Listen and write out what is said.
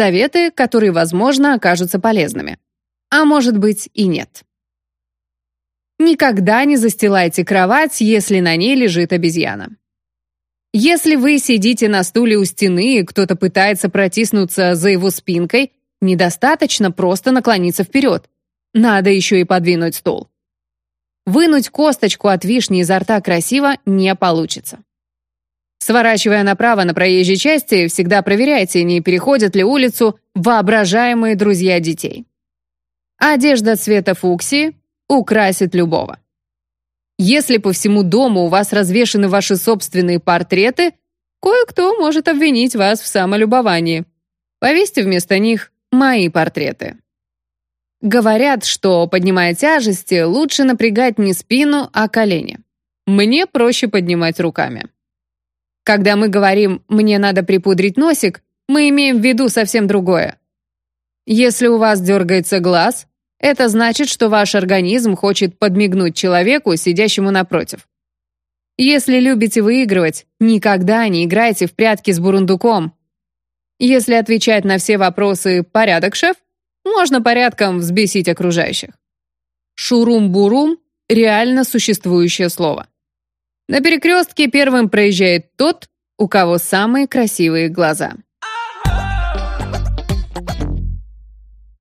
советы, которые, возможно, окажутся полезными. А может быть и нет. Никогда не застилайте кровать, если на ней лежит обезьяна. Если вы сидите на стуле у стены и кто-то пытается протиснуться за его спинкой, недостаточно просто наклониться вперед. Надо еще и подвинуть стул. Вынуть косточку от вишни изо рта красиво не получится. Сворачивая направо на проезжей части, всегда проверяйте, не переходят ли улицу воображаемые друзья детей. Одежда цвета фуксии украсит любого. Если по всему дому у вас развешаны ваши собственные портреты, кое-кто может обвинить вас в самолюбовании. Повесьте вместо них мои портреты. Говорят, что, поднимая тяжести, лучше напрягать не спину, а колени. Мне проще поднимать руками. Когда мы говорим «мне надо припудрить носик», мы имеем в виду совсем другое. Если у вас дергается глаз, это значит, что ваш организм хочет подмигнуть человеку, сидящему напротив. Если любите выигрывать, никогда не играйте в прятки с бурундуком. Если отвечать на все вопросы «порядок, шеф?», можно порядком взбесить окружающих. Шурум-бурум – реально существующее слово. На перекрестке первым проезжает тот, у кого самые красивые глаза.